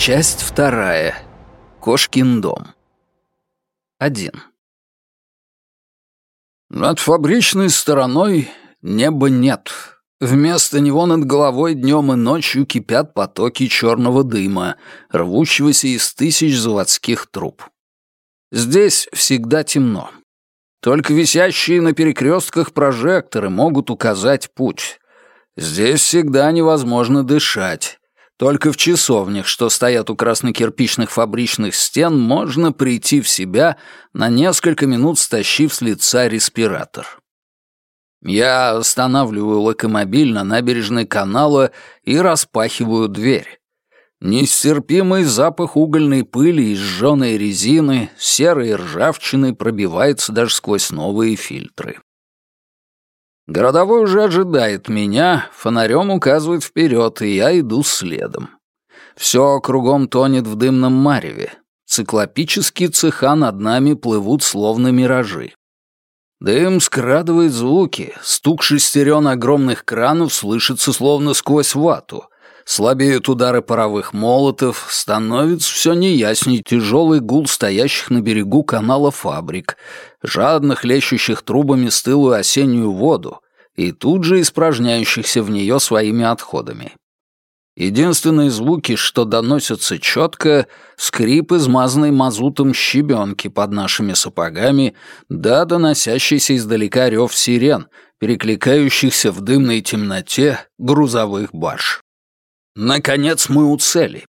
Часть вторая. Кошкин дом. Один. Над фабричной стороной неба нет. Вместо него над головой днем и ночью кипят потоки черного дыма, рвущегося из тысяч заводских труб. Здесь всегда темно. Только висящие на перекрестках прожекторы могут указать путь. Здесь всегда невозможно дышать. Только в часовнях, что стоят у краснокирпичных фабричных стен, можно прийти в себя, на несколько минут стащив с лица респиратор. Я останавливаю локомобиль на набережной канала и распахиваю дверь. Нестерпимый запах угольной пыли и сжёной резины, серой ржавчины пробивается даже сквозь новые фильтры. Городовой уже ожидает меня, фонарем указывает вперед, и я иду следом. Все кругом тонет в дымном мареве. Циклопические цеха над нами плывут словно миражи. Дым скрадывает звуки, стук шестерен огромных кранов слышится словно сквозь вату. Слабеют удары паровых молотов, становится все неясней тяжелый гул стоящих на берегу канала фабрик, жадно хлещущих трубами стылую осеннюю воду и тут же испражняющихся в нее своими отходами. Единственные звуки, что доносятся четко, скрип измазанной мазутом щебенки под нашими сапогами, да доносящийся издалека рев сирен, перекликающихся в дымной темноте грузовых барж. Наконец мы у цели.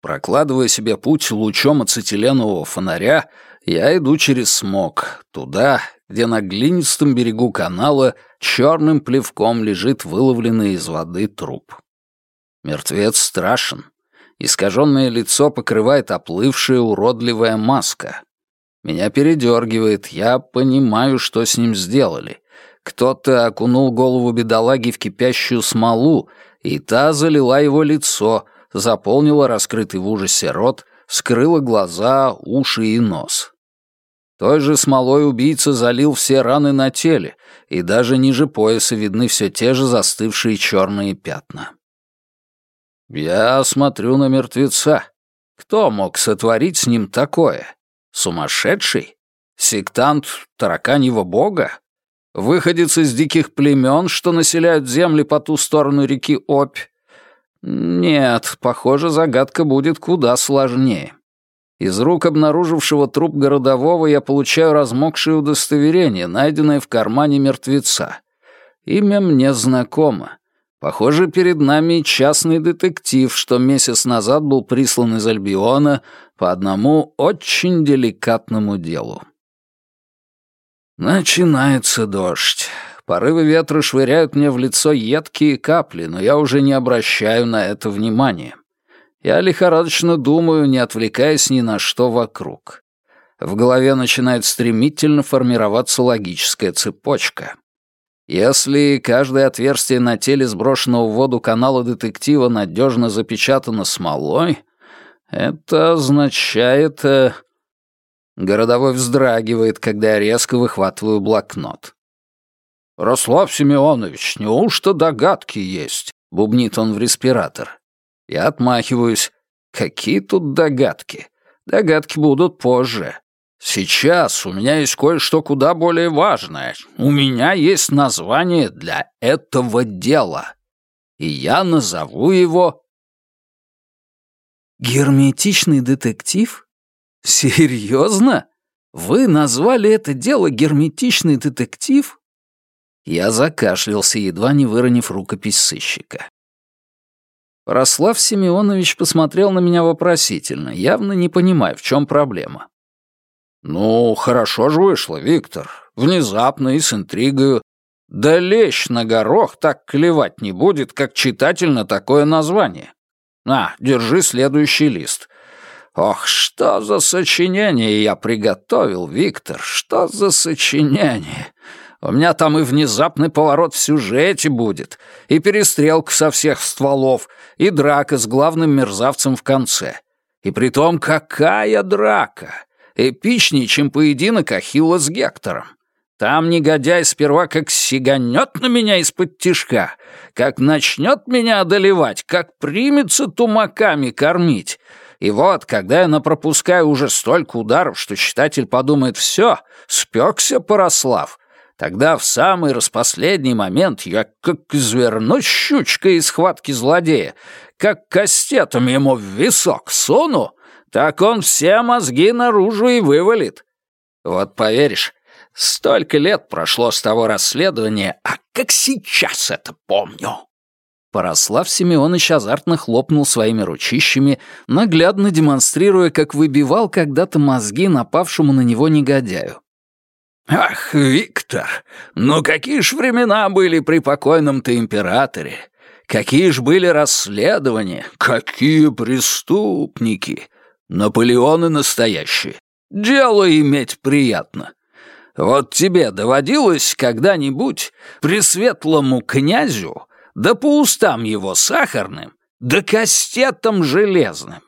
Прокладывая себе путь лучом ацетиленового фонаря, я иду через смог, туда, где на глинистом берегу канала черным плевком лежит выловленный из воды труп. Мертвец страшен. Искаженное лицо покрывает оплывшая уродливая маска. Меня передергивает, я понимаю, что с ним сделали. Кто-то окунул голову бедолаги в кипящую смолу, и та залила его лицо, заполнила раскрытый в ужасе рот, скрыла глаза, уши и нос. Той же смолой убийца залил все раны на теле, и даже ниже пояса видны все те же застывшие черные пятна. Я смотрю на мертвеца. Кто мог сотворить с ним такое? Сумасшедший? Сектант тараканьего бога? Выходец из диких племен, что населяют земли по ту сторону реки Обь? Нет, похоже, загадка будет куда сложнее. Из рук обнаружившего труп городового я получаю размокшее удостоверение, найденное в кармане мертвеца. Имя мне знакомо. Похоже, перед нами частный детектив, что месяц назад был прислан из Альбиона по одному очень деликатному делу. Начинается дождь. Порывы ветра швыряют мне в лицо едкие капли, но я уже не обращаю на это внимания. Я лихорадочно думаю, не отвлекаясь ни на что вокруг. В голове начинает стремительно формироваться логическая цепочка. Если каждое отверстие на теле сброшенного в воду канала детектива надежно запечатано смолой, это означает... Городовой вздрагивает, когда я резко выхватываю блокнот. «Рослав Семенович, неужто догадки есть?» — бубнит он в респиратор. Я отмахиваюсь. «Какие тут догадки? Догадки будут позже. Сейчас у меня есть кое-что куда более важное. У меня есть название для этого дела. И я назову его... Герметичный детектив? Серьезно? Вы назвали это дело герметичный детектив? Я закашлялся, едва не выронив рукопись сыщика. Рослав Семенович посмотрел на меня вопросительно, явно не понимая, в чем проблема. «Ну, хорошо же вышло, Виктор. Внезапно и с интригою. Да лещ на горох так клевать не будет, как читатель на такое название. На, держи следующий лист. Ох, что за сочинение я приготовил, Виктор, что за сочинение. У меня там и внезапный поворот в сюжете будет, и перестрелка со всех стволов, и драка с главным мерзавцем в конце. И притом какая драка! Эпичнее, чем поединок Ахилла с Гектором. Там негодяй сперва как сиганет на меня из-под тишка, как начнет меня одолевать, как примется тумаками кормить. И вот, когда я напропускаю уже столько ударов, что читатель подумает «все, спекся Порослав», тогда в самый распоследний момент я как извернусь щучкой из схватки злодея, как кастетом ему в висок суну, так он все мозги наружу и вывалит. Вот поверишь, столько лет прошло с того расследования, а как сейчас это помню. Порослав Семенович азартно хлопнул своими ручищами, наглядно демонстрируя, как выбивал когда-то мозги напавшему на него негодяю. «Ах, Виктор, ну какие ж времена были при покойном-то императоре! Какие ж были расследования! Какие преступники! Наполеоны настоящие! Дело иметь приятно! Вот тебе доводилось когда-нибудь пресветлому князю да по устам его сахарным, да кастетом железным.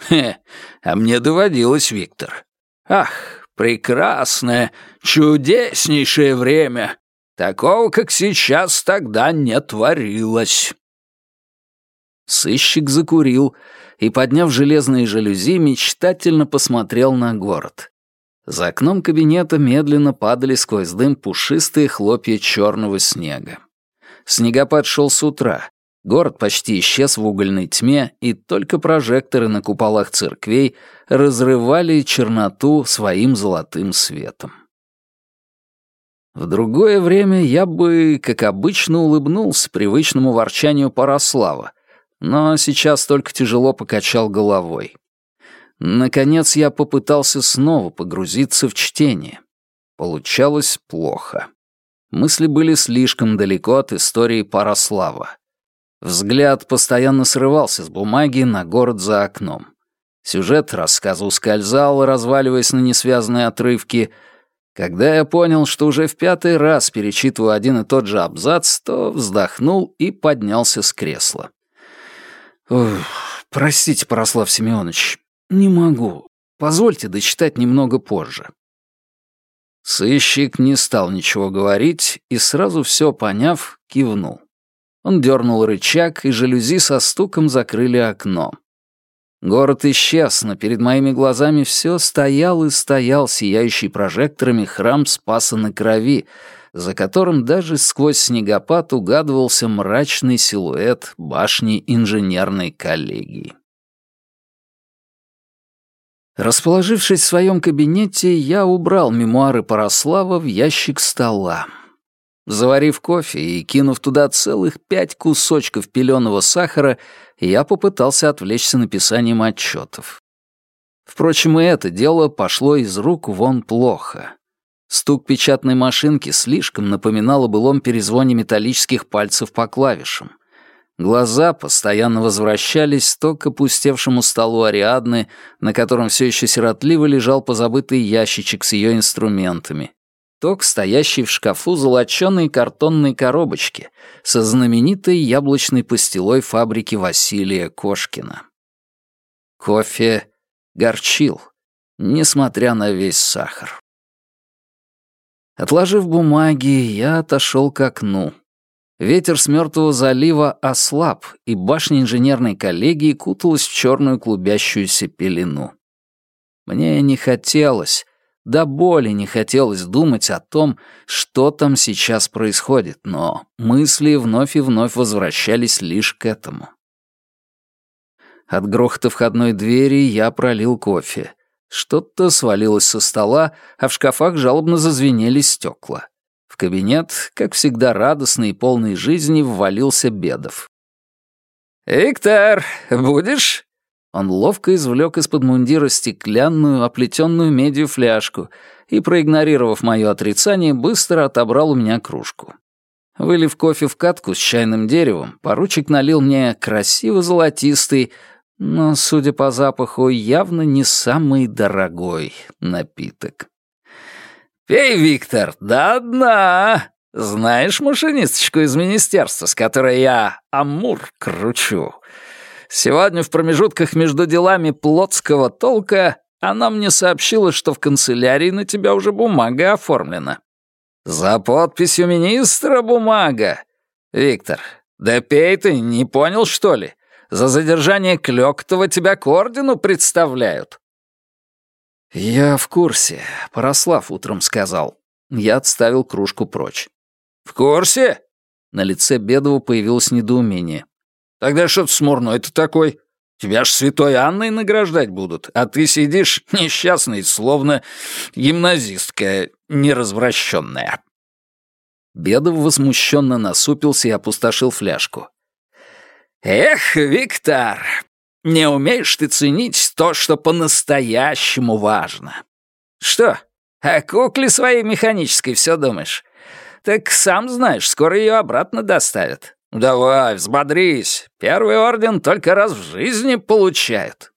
Хе, а мне доводилось, Виктор. Ах, прекрасное, чудеснейшее время. Такого, как сейчас, тогда не творилось. Сыщик закурил и, подняв железные жалюзи, мечтательно посмотрел на город. За окном кабинета медленно падали сквозь дым пушистые хлопья черного снега. Снегопад шел с утра. Город почти исчез в угольной тьме, и только прожекторы на куполах церквей разрывали черноту своим золотым светом. В другое время я бы, как обычно, улыбнулся привычному ворчанию Параслава, но сейчас только тяжело покачал головой. Наконец я попытался снова погрузиться в чтение. Получалось плохо. Мысли были слишком далеко от истории Параслава. Взгляд постоянно срывался с бумаги на город за окном. Сюжет рассказа ускользал, разваливаясь на несвязанные отрывки. Когда я понял, что уже в пятый раз перечитываю один и тот же абзац, то вздохнул и поднялся с кресла. «Простите, Параслав Семенович, не могу. Позвольте дочитать немного позже». Сыщик не стал ничего говорить и, сразу все поняв, кивнул. Он дернул рычаг, и жалюзи со стуком закрыли окно. Город исчез, но перед моими глазами все стоял и стоял сияющий прожекторами храм Спаса на крови, за которым даже сквозь снегопад угадывался мрачный силуэт башни инженерной коллегии. Расположившись в своем кабинете, я убрал мемуары Параслава в ящик стола. Заварив кофе и кинув туда целых пять кусочков пеленого сахара, я попытался отвлечься написанием отчетов. Впрочем, и это дело пошло из рук вон плохо. Стук печатной машинки слишком напоминал о былом перезвоне металлических пальцев по клавишам. Глаза постоянно возвращались то к опустевшему столу Ариадны, на котором все еще сиротливо лежал позабытый ящичек с ее инструментами, то к стоящей в шкафу золоченой картонной коробочке со знаменитой яблочной пастилой фабрики Василия Кошкина. Кофе горчил, несмотря на весь сахар. Отложив бумаги, я отошел к окну. Ветер с мертвого залива ослаб, и башня инженерной коллегии куталась в черную клубящуюся пелену. Мне не хотелось, до боли не хотелось думать о том, что там сейчас происходит, но мысли вновь и вновь возвращались лишь к этому. От грохота входной двери я пролил кофе. Что-то свалилось со стола, а в шкафах жалобно зазвенели стекла. В кабинет, как всегда радостный и полный жизни, ввалился Бедов. «Виктор, будешь?» Он ловко извлек из-под мундира стеклянную, оплетенную медью фляжку и, проигнорировав мое отрицание, быстро отобрал у меня кружку. Вылив кофе в катку с чайным деревом, поручик налил мне красиво золотистый, но, судя по запаху, явно не самый дорогой напиток. «Пей, Виктор, до дна! Знаешь машинисточку из министерства, с которой я Амур кручу? Сегодня в промежутках между делами плотского толка она мне сообщила, что в канцелярии на тебя уже бумага оформлена». За подписью министра бумага. Виктор, да пей ты, не понял, что ли? За задержание Клёктова тебя к ордену представляют. Я в курсе, Порослав утром сказал. Я отставил кружку прочь. В курсе? На лице Бедова появилось недоумение. Тогда что ты смурной-то такой? Тебя ж святой Анной награждать будут, а ты сидишь несчастный, словно гимназистка неразвращенная». Бедов возмущенно насупился и опустошил фляжку. «Эх, Виктор, не умеешь ты ценить то, что по-настоящему важно. Что, о кукле своей механической все думаешь? Так сам знаешь, скоро ее обратно доставят. «Давай, взбодрись. Первый орден только раз в жизни получают».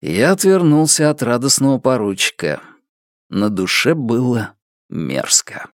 Я отвернулся от радостного поручика. На душе было мерзко.